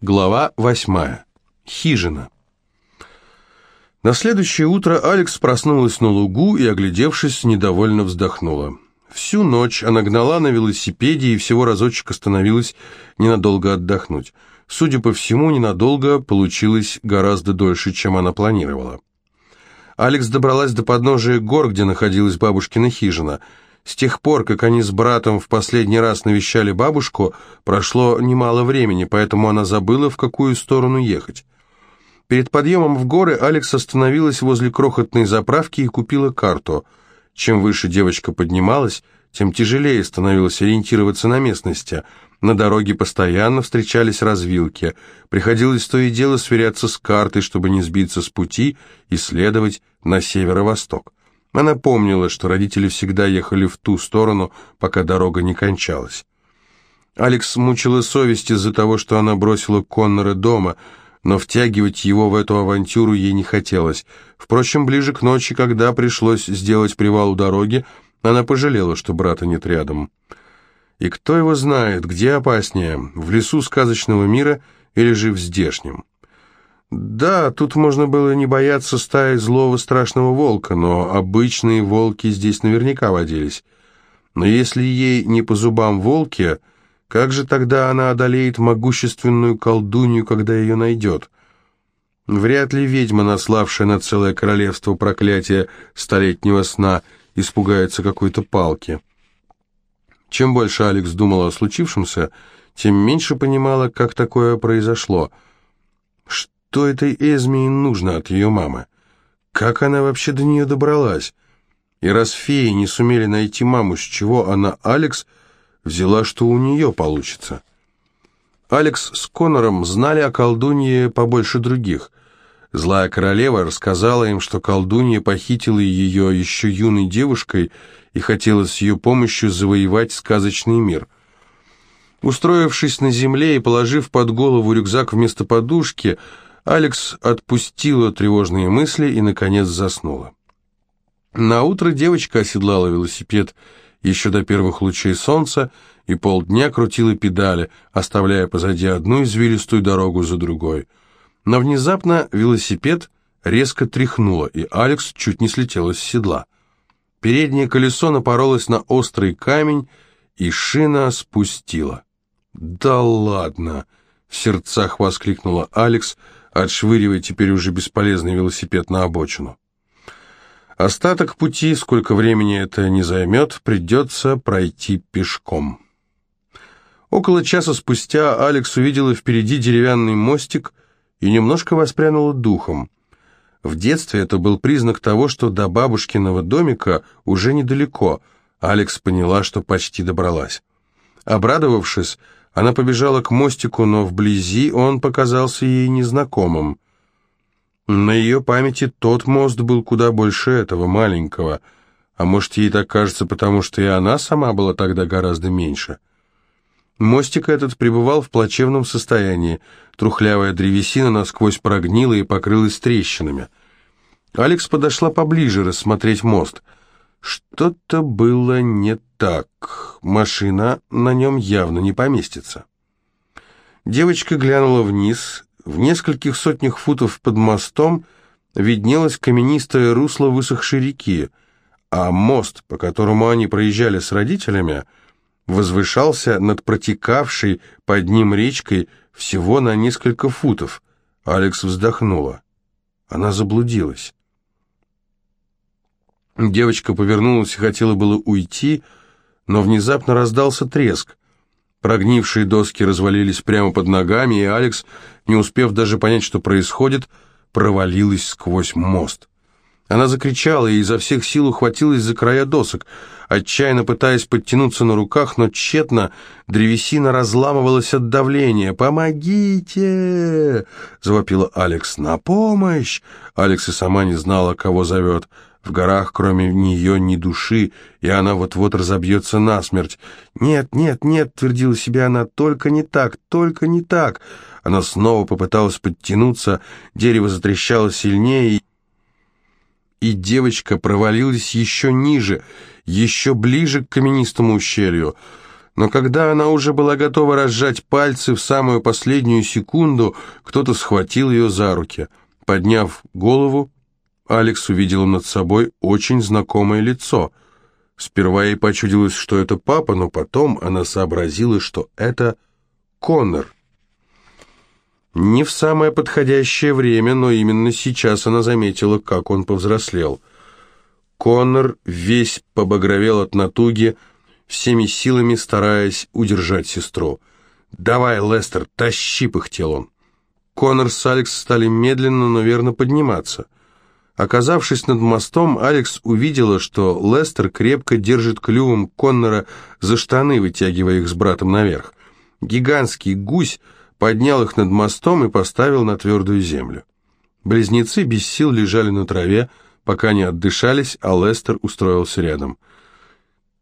Глава восьмая. Хижина. На следующее утро Алекс проснулась на лугу и, оглядевшись, недовольно вздохнула. Всю ночь она гнала на велосипеде и всего разочек остановилась ненадолго отдохнуть. Судя по всему, ненадолго получилось гораздо дольше, чем она планировала. Алекс добралась до подножия гор, где находилась бабушкина хижина – с тех пор, как они с братом в последний раз навещали бабушку, прошло немало времени, поэтому она забыла, в какую сторону ехать. Перед подъемом в горы Алекс остановилась возле крохотной заправки и купила карту. Чем выше девочка поднималась, тем тяжелее становилось ориентироваться на местности. На дороге постоянно встречались развилки. Приходилось то и дело сверяться с картой, чтобы не сбиться с пути и следовать на северо-восток. Она помнила, что родители всегда ехали в ту сторону, пока дорога не кончалась. Алекс мучила совесть из-за того, что она бросила Коннора дома, но втягивать его в эту авантюру ей не хотелось. Впрочем, ближе к ночи, когда пришлось сделать привал у дороги, она пожалела, что брата нет рядом. И кто его знает, где опаснее, в лесу сказочного мира или же в здешнем? Да, тут можно было не бояться стаи злого страшного волка, но обычные волки здесь наверняка водились. Но если ей не по зубам волки, как же тогда она одолеет могущественную колдунью, когда ее найдет? Вряд ли ведьма, наславшая на целое королевство проклятия столетнего сна, испугается какой-то палки. Чем больше Алекс думала о случившемся, тем меньше понимала, как такое произошло – что этой Эзме нужно от ее мамы? Как она вообще до нее добралась? И раз феи не сумели найти маму, с чего она, Алекс, взяла, что у нее получится? Алекс с Конором знали о колдунье побольше других. Злая королева рассказала им, что колдунья похитила ее еще юной девушкой и хотела с ее помощью завоевать сказочный мир. Устроившись на земле и положив под голову рюкзак вместо подушки, Алекс отпустила тревожные мысли и, наконец, заснула. На утро девочка оседлала велосипед еще до первых лучей солнца и полдня крутила педали, оставляя позади одну извилистую дорогу за другой. Но внезапно велосипед резко тряхнуло, и Алекс чуть не слетела с седла. Переднее колесо напоролось на острый камень, и шина спустила. «Да ладно!» — в сердцах воскликнула Алекс — отшвыривая теперь уже бесполезный велосипед на обочину. Остаток пути, сколько времени это не займет, придется пройти пешком. Около часа спустя Алекс увидела впереди деревянный мостик и немножко воспрянула духом. В детстве это был признак того, что до бабушкиного домика уже недалеко. Алекс поняла, что почти добралась. Обрадовавшись, она побежала к мостику, но вблизи он показался ей незнакомым. На ее памяти тот мост был куда больше этого, маленького. А может, ей так кажется, потому что и она сама была тогда гораздо меньше. Мостик этот пребывал в плачевном состоянии. Трухлявая древесина насквозь прогнила и покрылась трещинами. Алекс подошла поближе рассмотреть мост — что-то было не так. Машина на нем явно не поместится. Девочка глянула вниз. В нескольких сотнях футов под мостом виднелось каменистое русло высохшей реки, а мост, по которому они проезжали с родителями, возвышался над протекавшей под ним речкой всего на несколько футов. Алекс вздохнула. Она заблудилась. Девочка повернулась и хотела было уйти, но внезапно раздался треск. Прогнившие доски развалились прямо под ногами, и Алекс, не успев даже понять, что происходит, провалилась сквозь мост. Она закричала и изо всех сил ухватилась за края досок, отчаянно пытаясь подтянуться на руках, но тщетно древесина разламывалась от давления. «Помогите!» — завопила Алекс. «На помощь!» Алекс и сама не знала, кого зовет. В горах, кроме нее, ни души, и она вот-вот разобьется насмерть. «Нет, нет, нет», — твердила себе она, — «только не так, только не так». Она снова попыталась подтянуться, дерево затрещало сильнее, и девочка провалилась еще ниже, еще ближе к каменистому ущелью. Но когда она уже была готова разжать пальцы, в самую последнюю секунду кто-то схватил ее за руки. Подняв голову, Алекс увидела над собой очень знакомое лицо. Сперва ей почудилось, что это папа, но потом она сообразила, что это Коннор. Не в самое подходящее время, но именно сейчас она заметила, как он повзрослел. Коннор весь побагровел от натуги, всеми силами стараясь удержать сестру. «Давай, Лестер, тащи!» — пыхтел он. Коннор с Алекс стали медленно, но верно подниматься. Оказавшись над мостом, Алекс увидела, что Лестер крепко держит клювом Коннора за штаны, вытягивая их с братом наверх. Гигантский гусь поднял их над мостом и поставил на твердую землю. Близнецы без сил лежали на траве, пока не отдышались, а Лестер устроился рядом.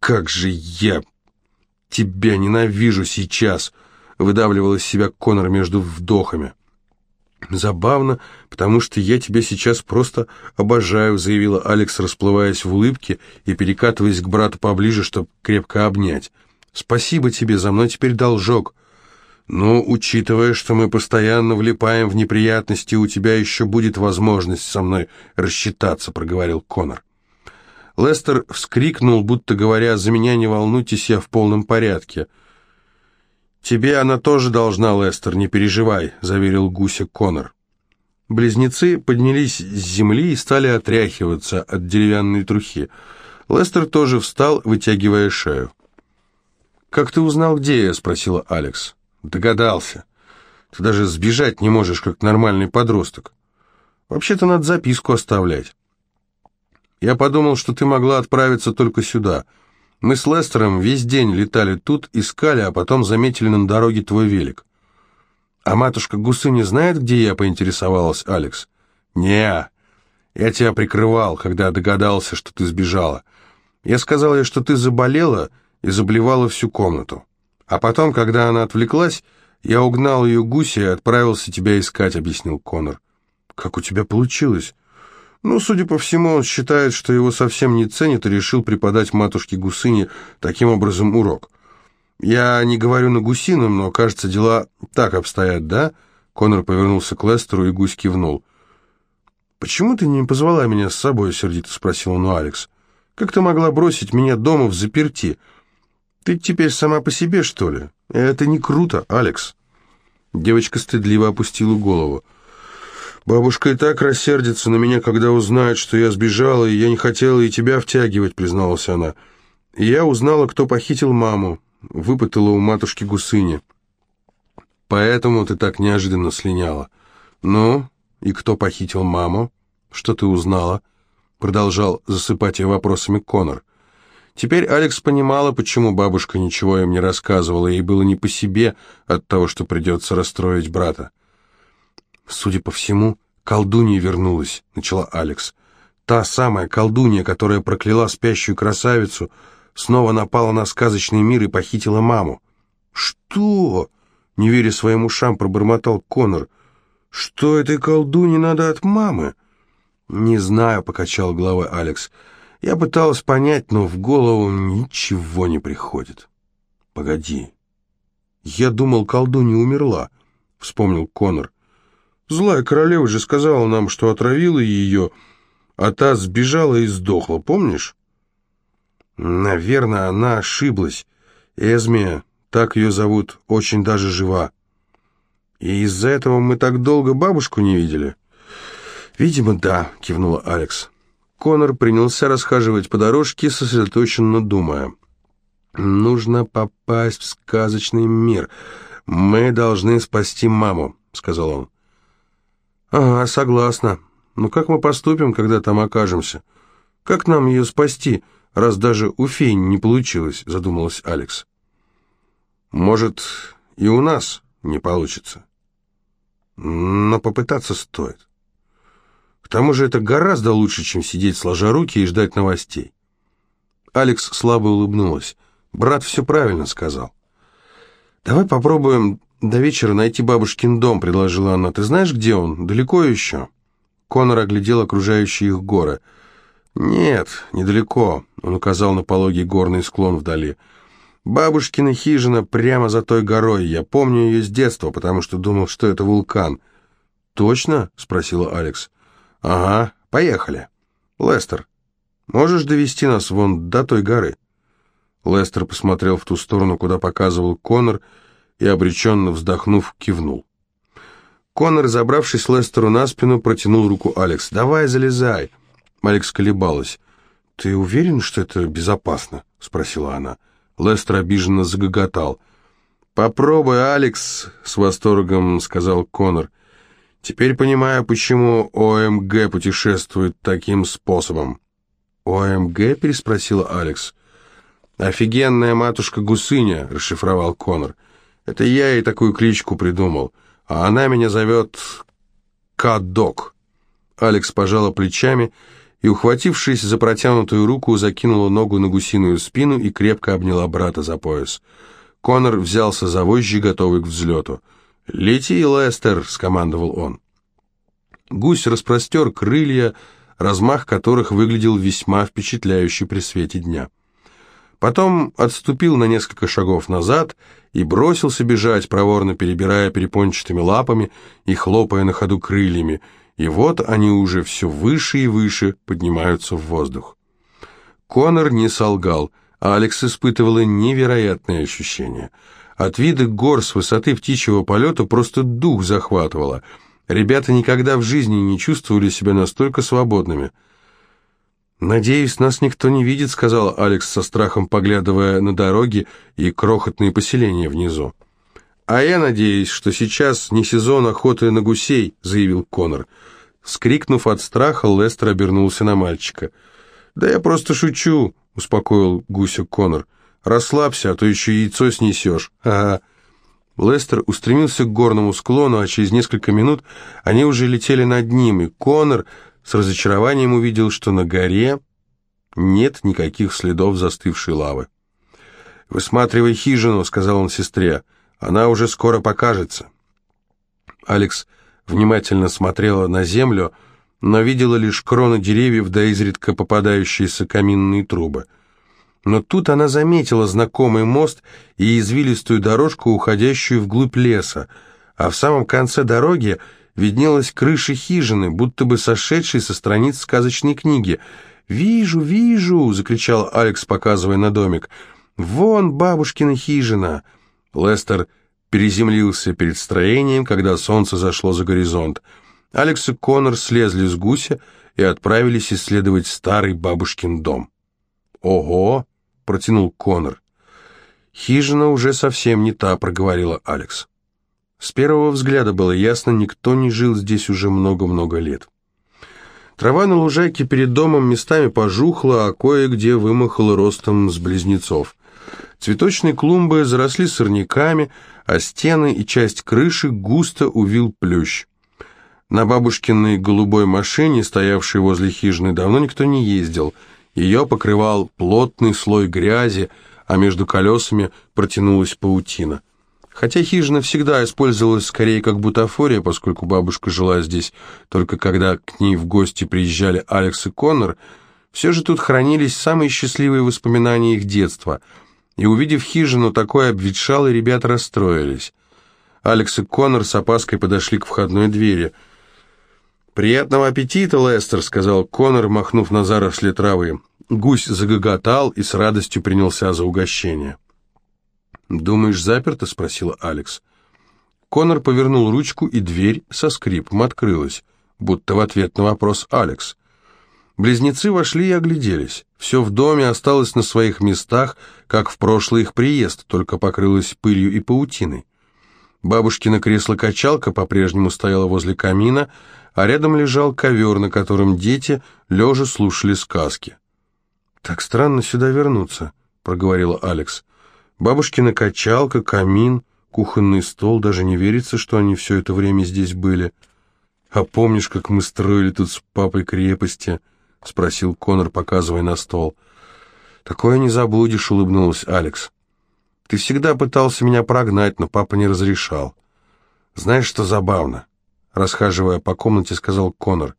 «Как же я тебя ненавижу сейчас!» — выдавливал из себя Конор между вдохами. «Забавно, потому что я тебя сейчас просто обожаю», — заявила Алекс, расплываясь в улыбке и перекатываясь к брату поближе, чтобы крепко обнять. «Спасибо тебе, за мной теперь должок». «Ну, учитывая, что мы постоянно влипаем в неприятности, у тебя еще будет возможность со мной рассчитаться», — проговорил Конор. Лестер вскрикнул, будто говоря, «За меня не волнуйтесь, я в полном порядке». «Тебе она тоже должна, Лестер, не переживай», — заверил Гуся Конор. Близнецы поднялись с земли и стали отряхиваться от деревянной трухи. Лестер тоже встал, вытягивая шею. «Как ты узнал, где я?» — спросила Алекс. Догадался. Ты даже сбежать не можешь, как нормальный подросток. Вообще-то надо записку оставлять. Я подумал, что ты могла отправиться только сюда. Мы с Лестером весь день летали тут, искали, а потом заметили на дороге твой велик. А матушка Гусы не знает, где я, поинтересовалась Алекс. не я тебя прикрывал, когда догадался, что ты сбежала. Я сказал ей, что ты заболела и заблевала всю комнату. А потом, когда она отвлеклась, я угнал ее гуся и отправился тебя искать», — объяснил Конор. «Как у тебя получилось?» «Ну, судя по всему, он считает, что его совсем не ценят и решил преподать матушке Гусыне таким образом урок. Я не говорю на гусином, но, кажется, дела так обстоят, да?» Конор повернулся к Лестеру, и гусь кивнул. «Почему ты не позвала меня с собой?» — сердито спросил он у Алекс. «Как ты могла бросить меня дома в заперти?» «Ты теперь сама по себе, что ли? Это не круто, Алекс». Девочка стыдливо опустила голову. «Бабушка и так рассердится на меня, когда узнает, что я сбежала, и я не хотела и тебя втягивать», — призналась она. И я узнала, кто похитил маму, выпытала у матушки Гусыни. Поэтому ты так неожиданно слиняла. Ну, и кто похитил маму? Что ты узнала?» Продолжал засыпать ее вопросами Конор. Теперь Алекс понимала, почему бабушка ничего им не рассказывала, ей было не по себе от того, что придется расстроить брата. «Судя по всему, колдунья вернулась», — начала Алекс. «Та самая колдунья, которая прокляла спящую красавицу, снова напала на сказочный мир и похитила маму». «Что?» — не веря своим ушам, пробормотал Конор. «Что этой колдуне надо от мамы?» «Не знаю», — покачал головой Алекс. Я пыталась понять, но в голову ничего не приходит. Погоди. Я думал, колдунья умерла, вспомнил Конор. Злая королева же сказала нам, что отравила ее, а та сбежала и сдохла, помнишь? Наверное, она ошиблась. Эзмия, так ее зовут, очень даже жива. И из-за этого мы так долго бабушку не видели? Видимо, да, кивнула Алекс. Конор принялся расхаживать по дорожке, сосредоточенно думая. «Нужно попасть в сказочный мир. Мы должны спасти маму», — сказал он. «Ага, согласна. Но как мы поступим, когда там окажемся? Как нам ее спасти, раз даже у фей не получилось?» — задумалась Алекс. «Может, и у нас не получится. Но попытаться стоит». К тому же это гораздо лучше, чем сидеть сложа руки и ждать новостей. Алекс слабо улыбнулась. Брат все правильно сказал. «Давай попробуем до вечера найти бабушкин дом», — предложила она. «Ты знаешь, где он? Далеко еще?» Конор оглядел окружающие их горы. «Нет, недалеко», — он указал на пологий горный склон вдали. Бабушкина хижина прямо за той горой. Я помню ее с детства, потому что думал, что это вулкан». «Точно?» — спросила Алекс. «Ага, поехали. Лестер, можешь довести нас вон до той горы?» Лестер посмотрел в ту сторону, куда показывал Конор, и, обреченно вздохнув, кивнул. Конор, забравшись Лестеру на спину, протянул руку Алекс. «Давай, залезай!» Алекс колебалась. «Ты уверен, что это безопасно?» — спросила она. Лестер обиженно загоготал. «Попробуй, Алекс!» — с восторгом сказал Конор. «Теперь понимаю, почему ОМГ путешествует таким способом». «ОМГ?» — переспросила Алекс. «Офигенная матушка-гусыня», — расшифровал Конор. «Это я ей такую кличку придумал, а она меня зовет Кадок». Алекс пожала плечами и, ухватившись за протянутую руку, закинула ногу на гусиную спину и крепко обняла брата за пояс. Конор взялся за вожжи, готовый к взлету. «Лети, Лестер!» — скомандовал он. Гусь распростер крылья, размах которых выглядел весьма впечатляющий при свете дня. Потом отступил на несколько шагов назад и бросился бежать, проворно перебирая перепончатыми лапами и хлопая на ходу крыльями, и вот они уже все выше и выше поднимаются в воздух. Конор не солгал, а Алекс испытывала невероятное ощущение. От вида гор с высоты птичьего полета просто дух захватывало. Ребята никогда в жизни не чувствовали себя настолько свободными – «Надеюсь, нас никто не видит», — сказал Алекс со страхом, поглядывая на дороги и крохотные поселения внизу. «А я надеюсь, что сейчас не сезон охоты на гусей», — заявил Конор. Скрикнув от страха, Лестер обернулся на мальчика. «Да я просто шучу», — успокоил гуся Конор. «Расслабься, а то еще яйцо снесешь». «Ага». Лестер устремился к горному склону, а через несколько минут они уже летели над ним, и Конор с разочарованием увидел, что на горе нет никаких следов застывшей лавы. «Высматривай хижину», — сказал он сестре, — «она уже скоро покажется». Алекс внимательно смотрела на землю, но видела лишь кроны деревьев да изредка попадающиеся каминные трубы. Но тут она заметила знакомый мост и извилистую дорожку, уходящую вглубь леса, а в самом конце дороги виднелась крыша хижины, будто бы сошедшей со страниц сказочной книги. «Вижу, вижу!» — закричал Алекс, показывая на домик. «Вон бабушкина хижина!» Лестер переземлился перед строением, когда солнце зашло за горизонт. Алекс и Конор слезли с гуся и отправились исследовать старый бабушкин дом. «Ого!» — протянул Конор. «Хижина уже совсем не та», — проговорила Алекс. С первого взгляда было ясно, никто не жил здесь уже много-много лет. Трава на лужайке перед домом местами пожухла, а кое-где вымахала ростом с близнецов. Цветочные клумбы заросли сорняками, а стены и часть крыши густо увил плющ. На бабушкиной голубой машине, стоявшей возле хижины, давно никто не ездил. Ее покрывал плотный слой грязи, а между колесами протянулась паутина. Хотя хижина всегда использовалась скорее как бутафория, поскольку бабушка жила здесь только когда к ней в гости приезжали Алекс и Коннор, все же тут хранились самые счастливые воспоминания их детства. И увидев хижину такой обветшалой, ребята расстроились. Алекс и Коннор с опаской подошли к входной двери. «Приятного аппетита, Лестер», — сказал Коннор, махнув на заросли травы. Гусь загоготал и с радостью принялся за угощение. «Думаешь, заперто?» — спросила Алекс. Конор повернул ручку, и дверь со скрипом открылась, будто в ответ на вопрос Алекс. Близнецы вошли и огляделись. Все в доме осталось на своих местах, как в прошлый их приезд, только покрылось пылью и паутиной. Бабушкина кресло-качалка по-прежнему стояла возле камина, а рядом лежал ковер, на котором дети лежа слушали сказки. «Так странно сюда вернуться», — проговорила Алекс. Бабушкина качалка, камин, кухонный стол, даже не верится, что они все это время здесь были. «А помнишь, как мы строили тут с папой крепости?» — спросил Конор, показывая на стол. «Такое не забудешь», — улыбнулась Алекс. «Ты всегда пытался меня прогнать, но папа не разрешал. Знаешь, что забавно?» Расхаживая по комнате, сказал Конор.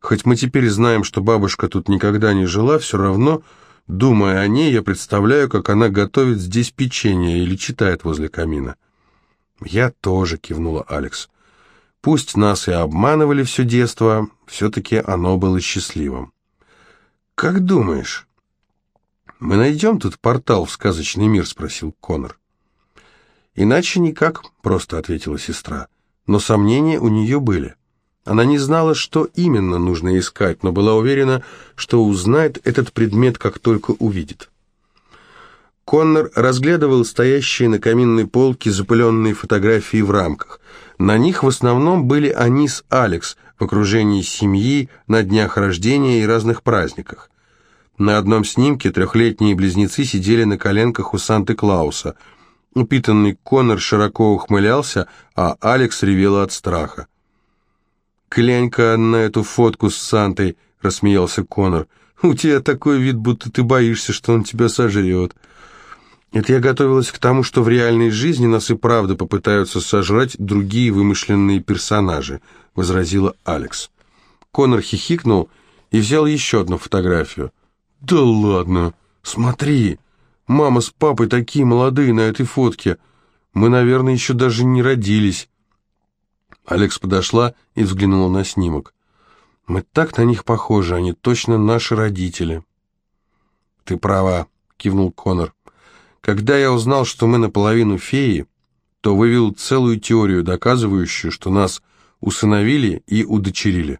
«Хоть мы теперь знаем, что бабушка тут никогда не жила, все равно Думая о ней, я представляю, как она готовит здесь печенье или читает возле камина. «Я тоже», — кивнула Алекс. «Пусть нас и обманывали все детство, все-таки оно было счастливым». «Как думаешь, мы найдем тут портал в сказочный мир?» — спросил Конор. «Иначе никак», — просто ответила сестра. Но сомнения у нее были. Она не знала, что именно нужно искать, но была уверена, что узнает этот предмет, как только увидит. Коннор разглядывал стоящие на каминной полке запыленные фотографии в рамках. На них в основном были они с Алекс в окружении семьи, на днях рождения и разных праздниках. На одном снимке трехлетние близнецы сидели на коленках у Санты-Клауса. Упитанный Коннор широко ухмылялся, а Алекс ревела от страха. «Глянь-ка на эту фотку с Сантой», — рассмеялся Конор. «У тебя такой вид, будто ты боишься, что он тебя сожрет». Это я готовилась к тому, что в реальной жизни нас и правда попытаются сожрать другие вымышленные персонажи, возразила Алекс. Конор хихикнул и взял еще одну фотографию. Да ладно, смотри, мама с папой такие молодые на этой фотке. Мы, наверное, еще даже не родились. Алекс подошла и взглянула на снимок. Мы так на них похожи, они точно наши родители. Ты права, кивнул Конор. Когда я узнал, что мы наполовину феи, то вывел целую теорию, доказывающую, что нас усыновили и удочерили.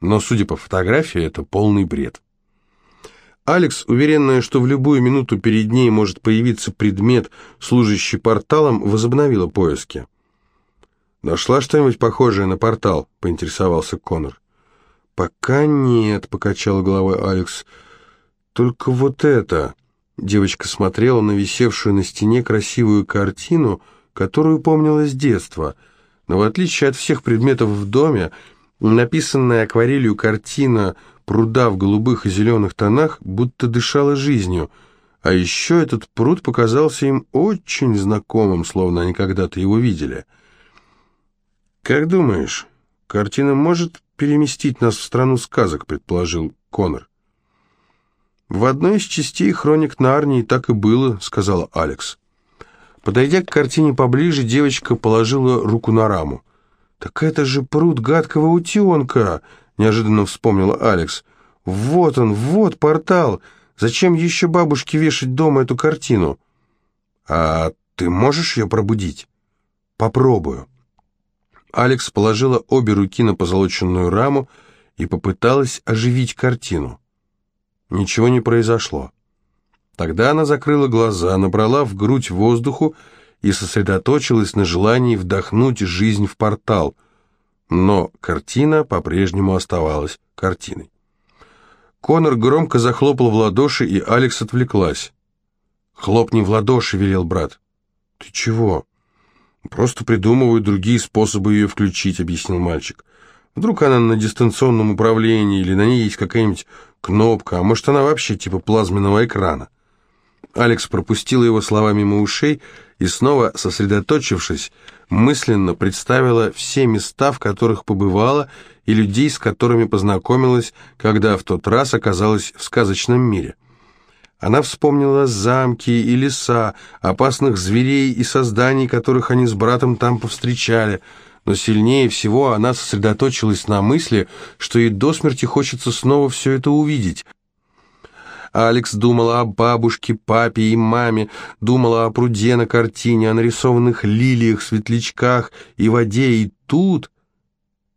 Но, судя по фотографии, это полный бред. Алекс, уверенная, что в любую минуту перед ней может появиться предмет, служащий порталом, возобновила поиски. «Нашла что-нибудь похожее на портал?» — поинтересовался Конор. «Пока нет», — покачала головой Алекс. «Только вот это...» Девочка смотрела на висевшую на стене красивую картину, которую помнила с детства. Но в отличие от всех предметов в доме, написанная акварелью картина пруда в голубых и зеленых тонах будто дышала жизнью, а еще этот пруд показался им очень знакомым, словно они когда-то его видели. «Как думаешь, картина может переместить нас в страну сказок?» — предположил Конор. «В одной из частей хроник Нарнии так и было», — сказала Алекс. Подойдя к картине поближе, девочка положила руку на раму. «Так это же пруд гадкого утенка!» — неожиданно вспомнила Алекс. «Вот он, вот портал! Зачем еще бабушке вешать дома эту картину?» «А ты можешь ее пробудить?» «Попробую». Алекс положила обе руки на позолоченную раму и попыталась оживить картину. Ничего не произошло. Тогда она закрыла глаза, набрала в грудь воздуху и сосредоточилась на желании вдохнуть жизнь в портал. Но картина по-прежнему оставалась картиной. Конор громко захлопал в ладоши, и Алекс отвлеклась. «Хлопни в ладоши», — велел брат. «Ты чего?» «Просто придумываю другие способы ее включить», — объяснил мальчик. «Вдруг она на дистанционном управлении, или на ней есть какая-нибудь кнопка, а может она вообще типа плазменного экрана. Алекс пропустила его слова мимо ушей и снова, сосредоточившись, мысленно представила все места, в которых побывала, и людей, с которыми познакомилась, когда в тот раз оказалась в сказочном мире. Она вспомнила замки и леса, опасных зверей и созданий, которых они с братом там повстречали – но сильнее всего она сосредоточилась на мысли, что ей до смерти хочется снова все это увидеть. Алекс думала о бабушке, папе и маме, думала о пруде на картине, о нарисованных лилиях, светлячках и воде, и тут,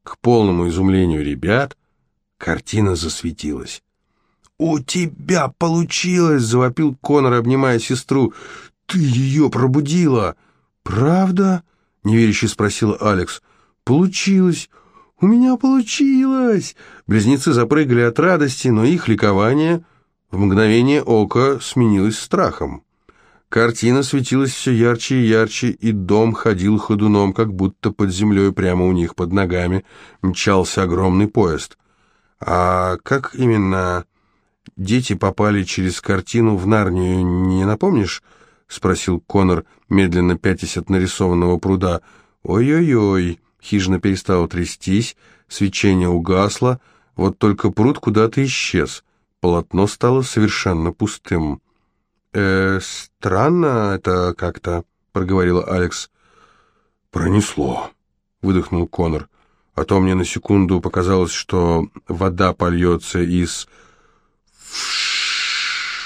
к полному изумлению ребят, картина засветилась. «У тебя получилось!» — завопил Конор, обнимая сестру. «Ты ее пробудила!» «Правда?» неверяще спросила Алекс. «Получилось! У меня получилось!» Близнецы запрыгали от радости, но их ликование в мгновение ока сменилось страхом. Картина светилась все ярче и ярче, и дом ходил ходуном, как будто под землей прямо у них под ногами мчался огромный поезд. «А как именно дети попали через картину в Нарнию, не напомнишь?» — спросил Конор, медленно пятясь от нарисованного пруда. «Ой-ой-ой!» Хижина перестала трястись, свечение угасло, вот только пруд куда-то исчез. Полотно стало совершенно пустым. «Э, странно это как-то», — проговорила Алекс. «Пронесло», — выдохнул Конор. «А то мне на секунду показалось, что вода польется из...»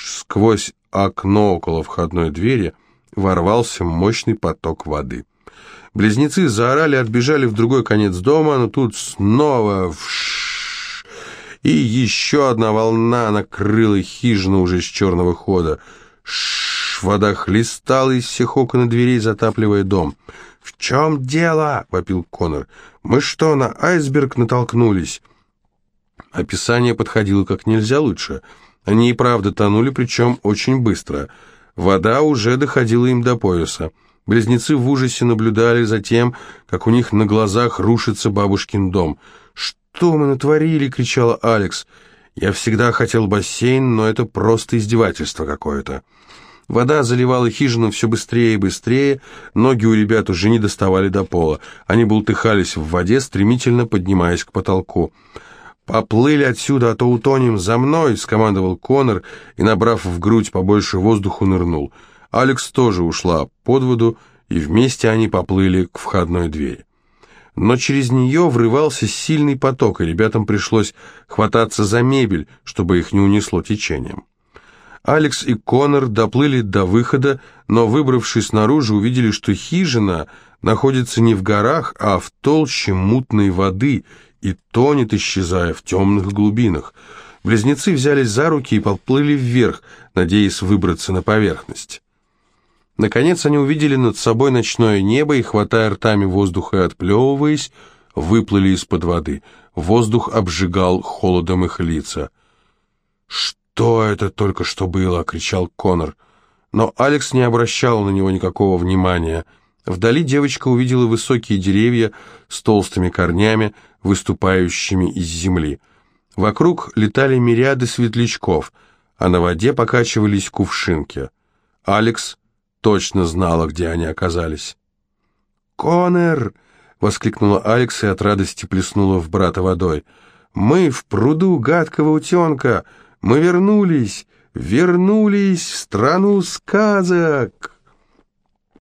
Сквозь окно около входной двери ворвался мощный поток воды. Близнецы заорали, отбежали в другой конец дома, но тут снова и еще одна волна накрыла хижину уже с черного хода. Ш... Вода хлестала из всех окон и дверей, затапливая дом. «В чем дело?» — вопил Конор. «Мы что, на айсберг натолкнулись?» Описание подходило как нельзя лучше. Они и правда тонули, причем очень быстро. Вода уже доходила им до пояса. Близнецы в ужасе наблюдали за тем, как у них на глазах рушится бабушкин дом. «Что мы натворили?» — кричала Алекс. «Я всегда хотел бассейн, но это просто издевательство какое-то». Вода заливала хижину все быстрее и быстрее, ноги у ребят уже не доставали до пола. Они бултыхались в воде, стремительно поднимаясь к потолку. «Поплыли отсюда, а то утонем за мной!» — скомандовал Конор и, набрав в грудь побольше воздуху, нырнул. Алекс тоже ушла под воду, и вместе они поплыли к входной двери. Но через нее врывался сильный поток, и ребятам пришлось хвататься за мебель, чтобы их не унесло течением. Алекс и Конор доплыли до выхода, но, выбравшись наружу, увидели, что хижина находится не в горах, а в толще мутной воды и тонет, исчезая в темных глубинах. Близнецы взялись за руки и поплыли вверх, надеясь выбраться на поверхность. Наконец они увидели над собой ночное небо и, хватая ртами воздуха и отплевываясь, выплыли из-под воды. Воздух обжигал холодом их лица. «Что это только что было?» — кричал Конор. Но Алекс не обращал на него никакого внимания. Вдали девочка увидела высокие деревья с толстыми корнями, выступающими из земли. Вокруг летали мириады светлячков, а на воде покачивались кувшинки. Алекс точно знала, где они оказались. «Конер!» — воскликнула Алекс и от радости плеснула в брата водой. «Мы в пруду гадкого утенка! Мы вернулись! Вернулись в страну сказок!»